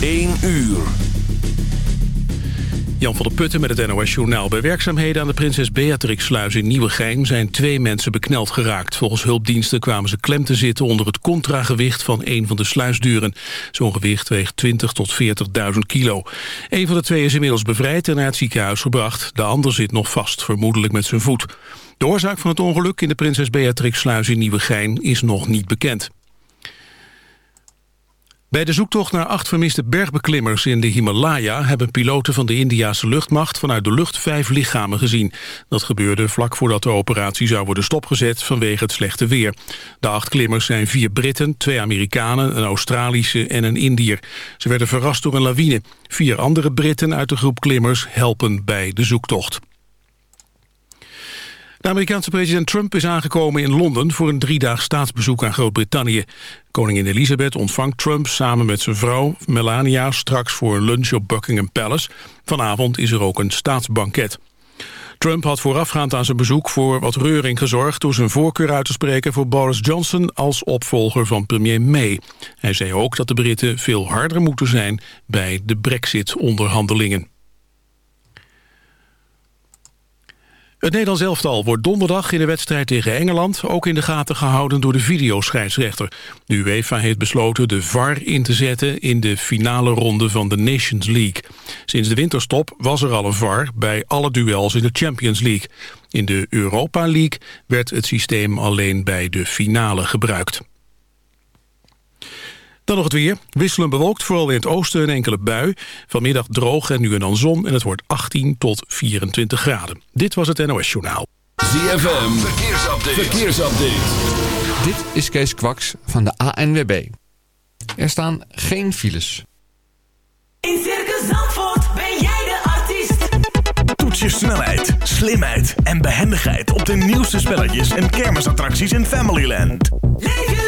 1 uur. Jan van der Putten met het NOS Journaal. Bij werkzaamheden aan de Prinses Beatrixsluis in Nieuwegein... zijn twee mensen bekneld geraakt. Volgens hulpdiensten kwamen ze klem te zitten... onder het contragewicht van een van de sluisdeuren. Zo'n gewicht weegt 20 tot 40.000 kilo. Een van de twee is inmiddels bevrijd en naar het ziekenhuis gebracht. De ander zit nog vast, vermoedelijk met zijn voet. De oorzaak van het ongeluk in de Prinses Beatrixsluis in Nieuwegein... is nog niet bekend. Bij de zoektocht naar acht vermiste bergbeklimmers in de Himalaya... hebben piloten van de Indiase luchtmacht vanuit de lucht vijf lichamen gezien. Dat gebeurde vlak voordat de operatie zou worden stopgezet vanwege het slechte weer. De acht klimmers zijn vier Britten, twee Amerikanen, een Australische en een Indiër. Ze werden verrast door een lawine. Vier andere Britten uit de groep klimmers helpen bij de zoektocht. De Amerikaanse president Trump is aangekomen in Londen... voor een driedaags staatsbezoek aan Groot-Brittannië. Koningin Elizabeth ontvangt Trump samen met zijn vrouw Melania... straks voor een lunch op Buckingham Palace. Vanavond is er ook een staatsbanket. Trump had voorafgaand aan zijn bezoek voor wat reuring gezorgd... door zijn voorkeur uit te spreken voor Boris Johnson als opvolger van premier May. Hij zei ook dat de Britten veel harder moeten zijn bij de brexit-onderhandelingen. Het Nederlands elftal wordt donderdag in de wedstrijd tegen Engeland... ook in de gaten gehouden door de videoscheidsrechter. De UEFA heeft besloten de VAR in te zetten... in de finale ronde van de Nations League. Sinds de winterstop was er al een VAR bij alle duels in de Champions League. In de Europa League werd het systeem alleen bij de finale gebruikt. Dan nog het weer. Wisselen bewolkt, vooral in het oosten een enkele bui. Vanmiddag droog en nu en dan zon en het wordt 18 tot 24 graden. Dit was het NOS Journaal. ZFM, verkeersupdate. verkeersupdate. Dit is Kees Kwaks van de ANWB. Er staan geen files. In Circus Zandvoort ben jij de artiest. Toets je snelheid, slimheid en behendigheid op de nieuwste spelletjes en kermisattracties in Familyland. Leef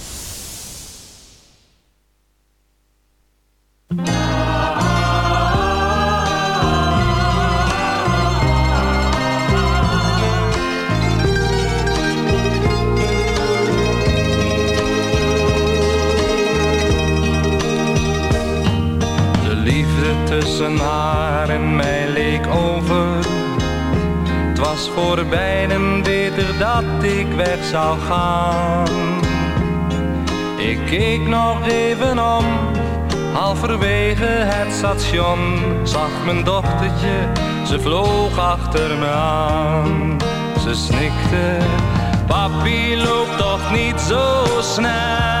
gaan. Ik keek nog even om, halverwege het station zag mijn dochtertje, ze vloog achter me aan. Ze snikte, papi loopt toch niet zo snel.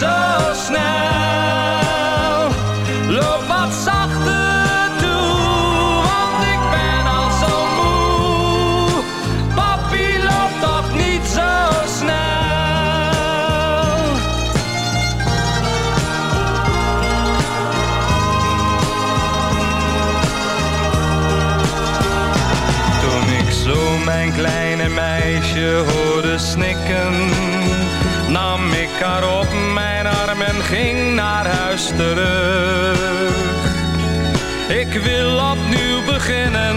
zo snel. Loop wat zachter toe, want ik ben al zo moe. Papi loopt toch niet zo snel. Toen ik zo mijn kleine meisje hoorde snikken, nam ik haar op ging naar huis terug. Ik wil opnieuw beginnen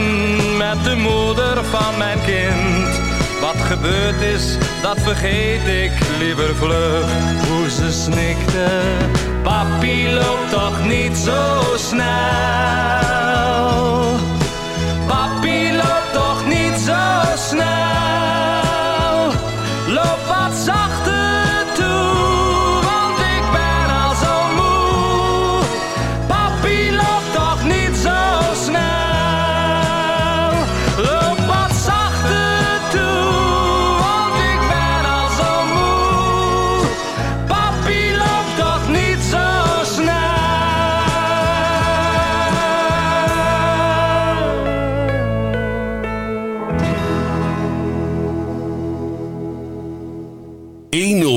met de moeder van mijn kind. Wat gebeurd is, dat vergeet ik liever vlug. Hoe ze snikte, papi loopt toch niet zo snel.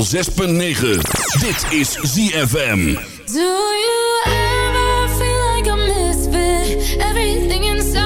106.9. Dit is ZFM. Do you ever feel like a misfit? Everything inside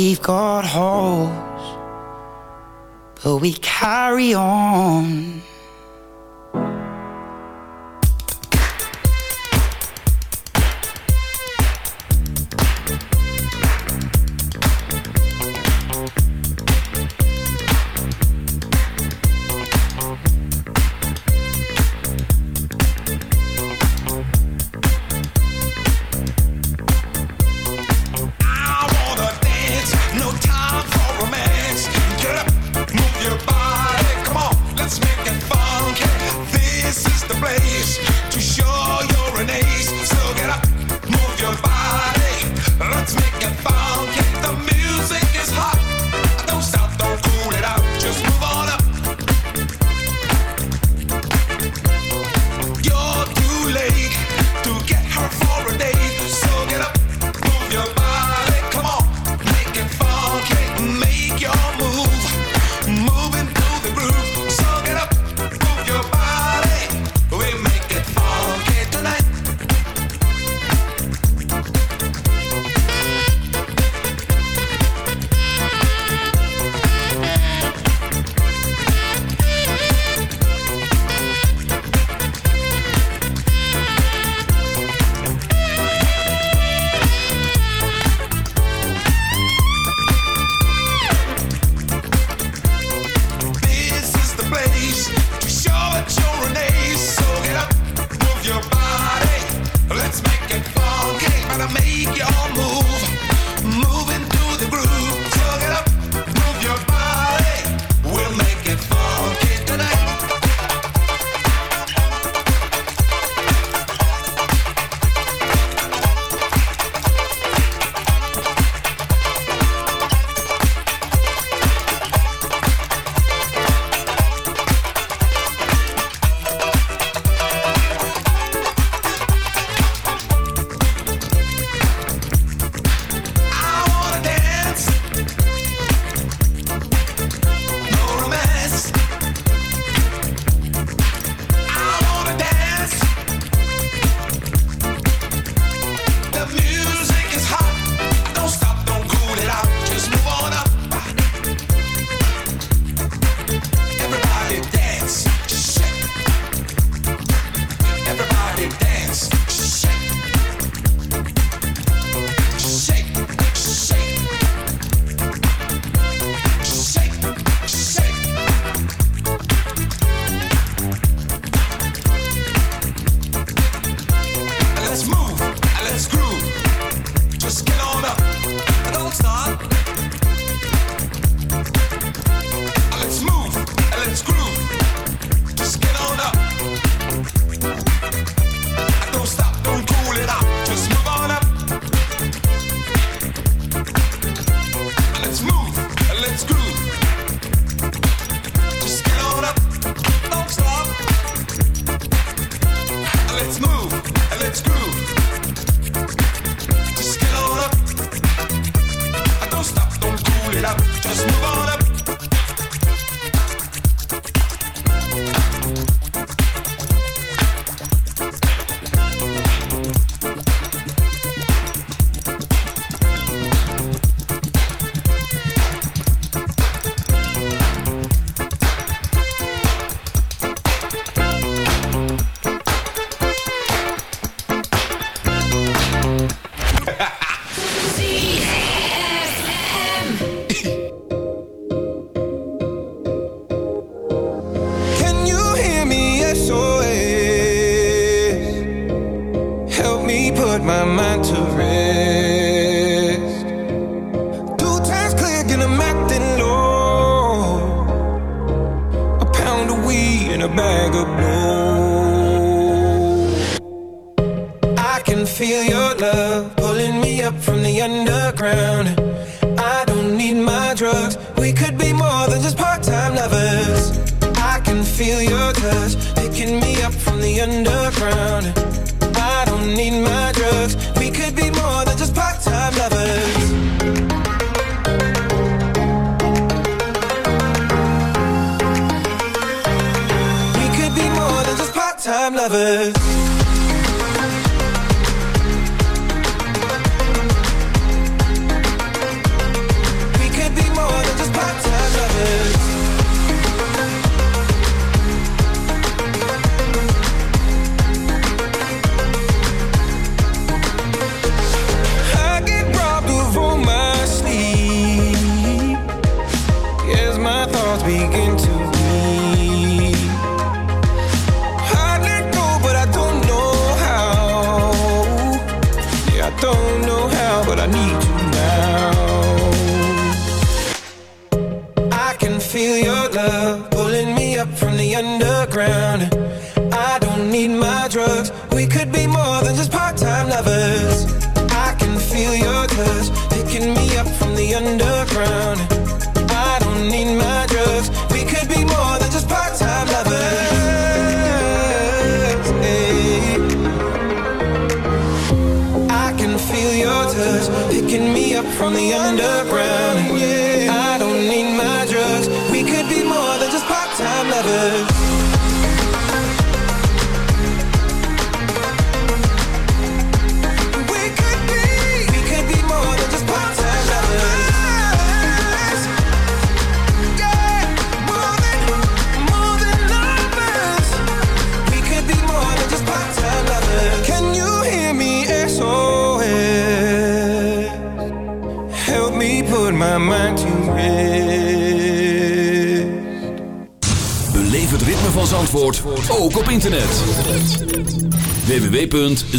we've got holes, but we carry on.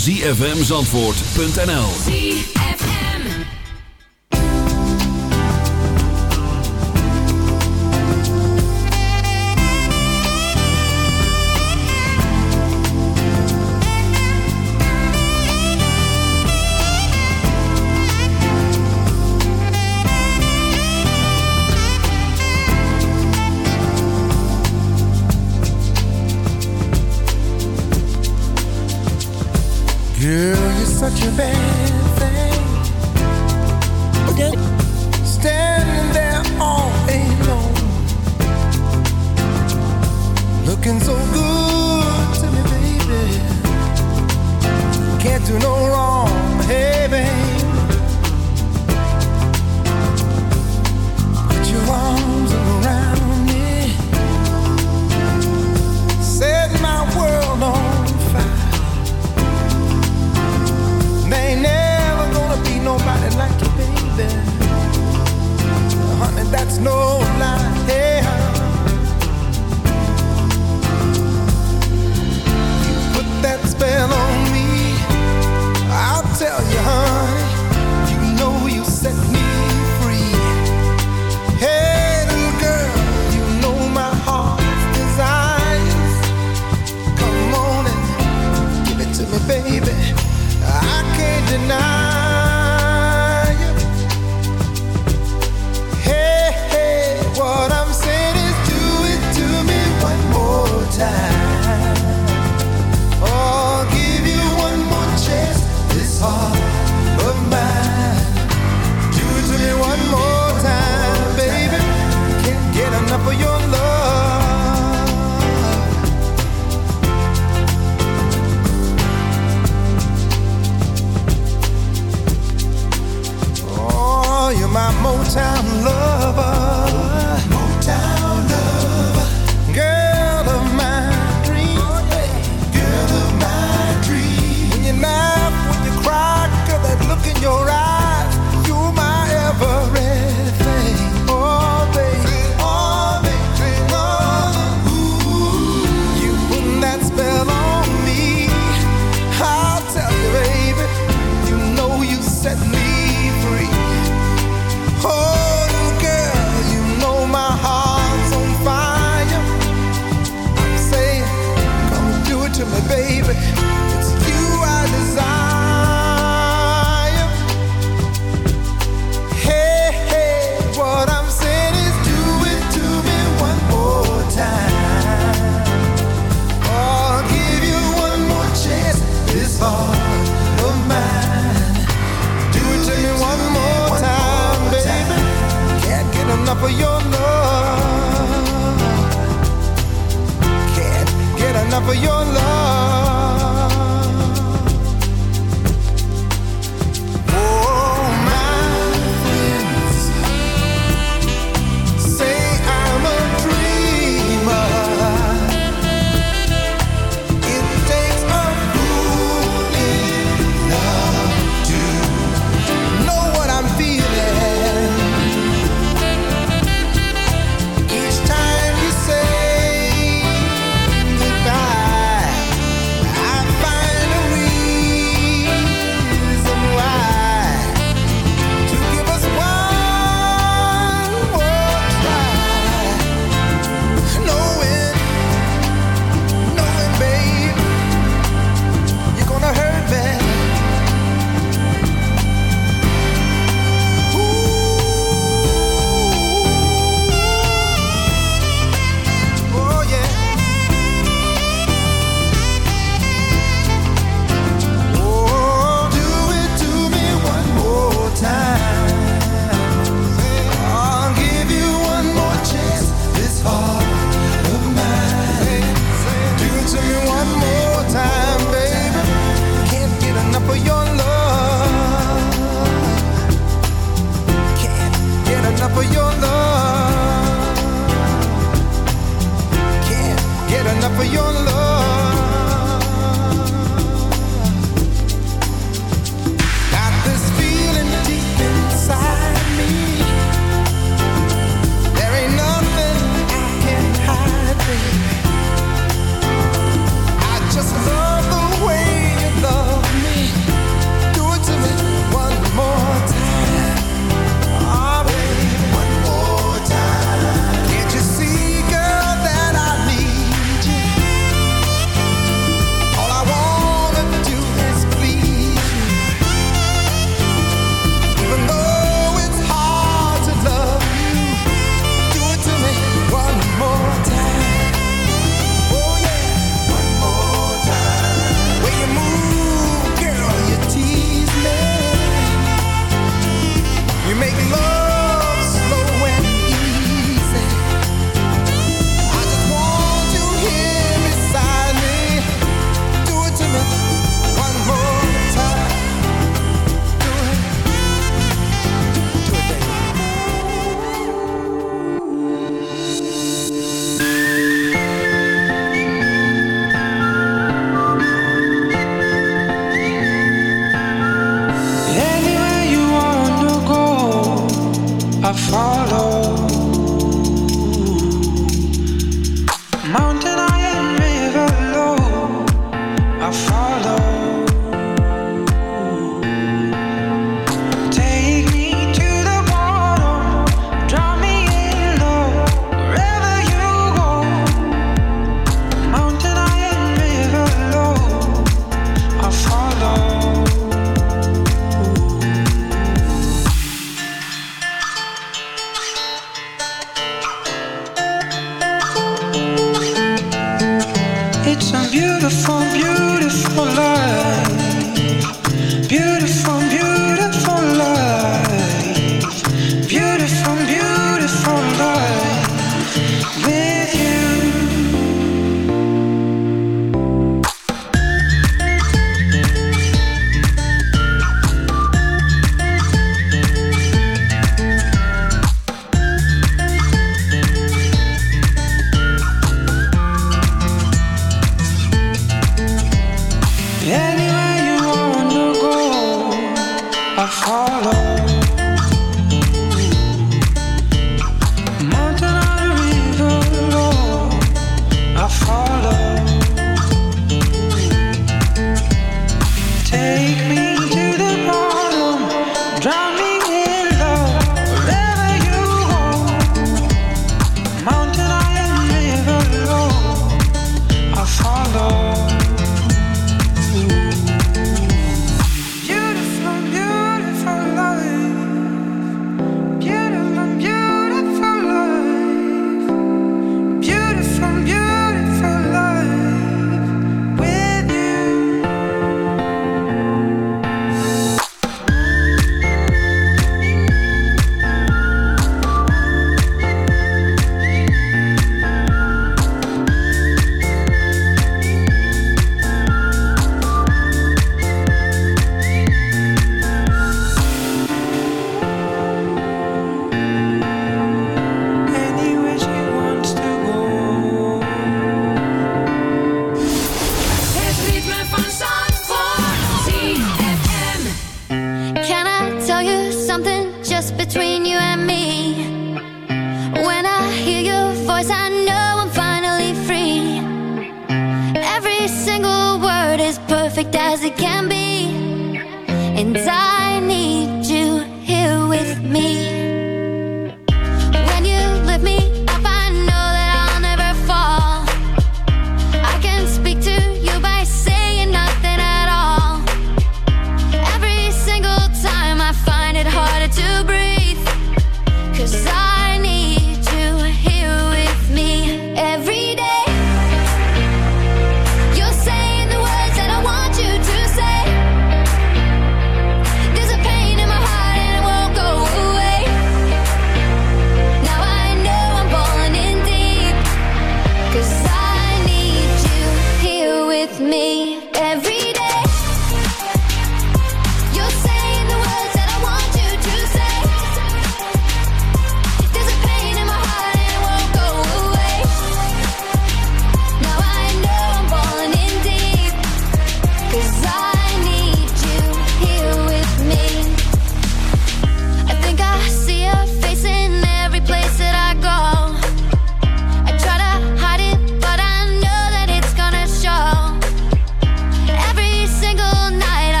www.zfmzandvoort.nl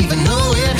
even know it.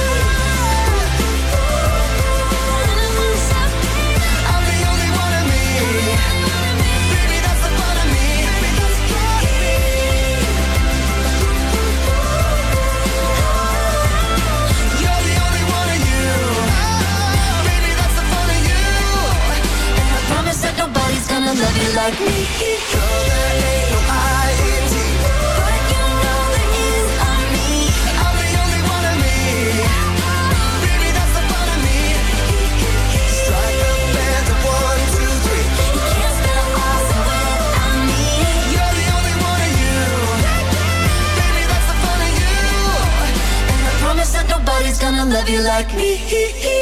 Gonna love you like me. Girl, there ain't no I in T. But you know there is a me. I'm the only one of me. Baby, that's the fun of me. Strike band one, two, three. You can't me. You're the only one of you. Baby, that's the fun of you. And I promise that nobody's gonna love you like me.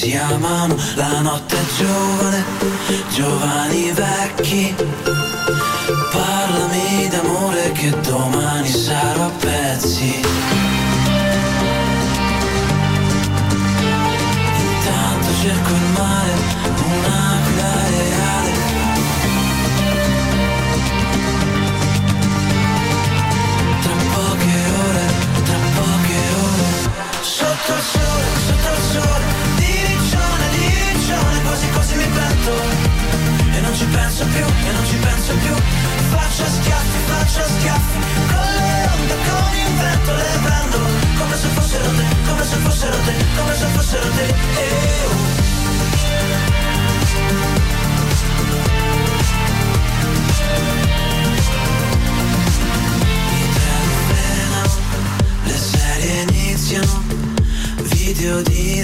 Si amano. La notte giovane, giovani vecchi. Parlami d'amore che domani sarò a pezzi. Intanto cerco il mare, un'aquila reale. Tra poche ore, tra poche ore. Sotto il sole, sotto il sole, quasi mi pento. E non ci penso più, e non ci penso più. Faccio schiaffi, faccio schiaffi, con le onde, con il vento le prendo. Come se fossero te, come se fossero te, come se fossero te. I treni frenano, le serie iniziano Video di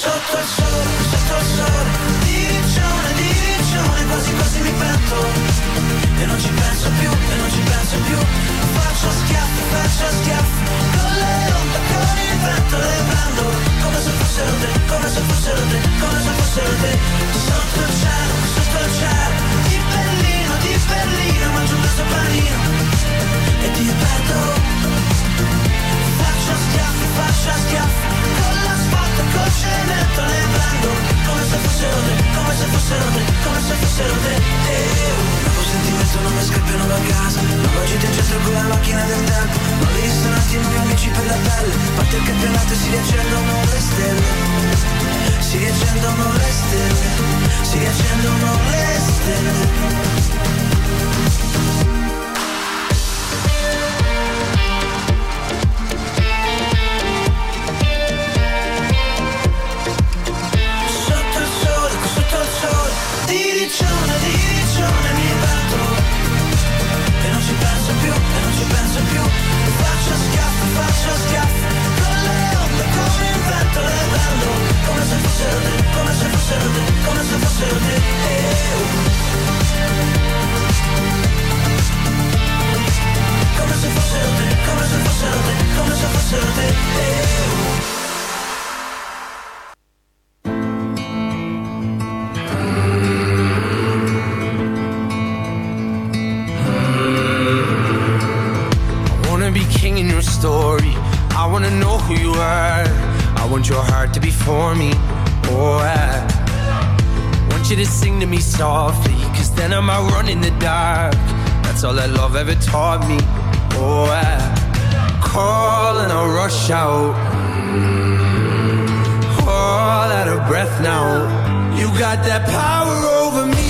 Sotto il sole, sotto il sole. Di riccione, di riccione Quasi quasi mi pento. E non ci penso più, e non ci penso più. Faccio schiaffi, faccio schiaffi Con le onde, con il vento le prendo. Come se fossero te, come se fossero te Come se fossero te. Sotto il cielo, sotto il cielo. Di Berlino, di Berlino Mangio pezzo panino. E ti perdo Faccio schiaffi, faccio schiaffi cemento le prendo Come se fossero te, come se fossero te Come se fossero te eh, oh. Nuovo sentimento non mi scappiano da casa Nuova gita in centro con la macchina del tempo Nuovi ristoranti, nuovi amici per la pelle Parte il campionato e si riaccendono le stelle Si riaccendono le stelle Si riaccendono le stelle to it Then I might run in the dark. That's all that love ever taught me. Oh, I call and I rush out. All out of breath now. You got that power over me.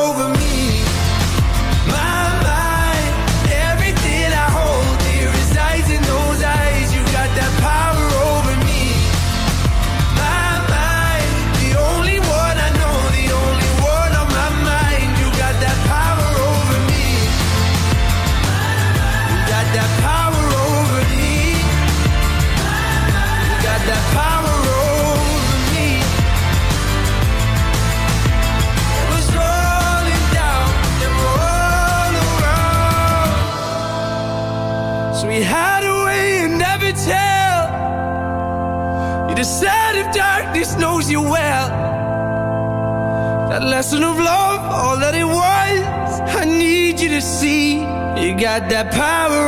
got that power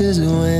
is when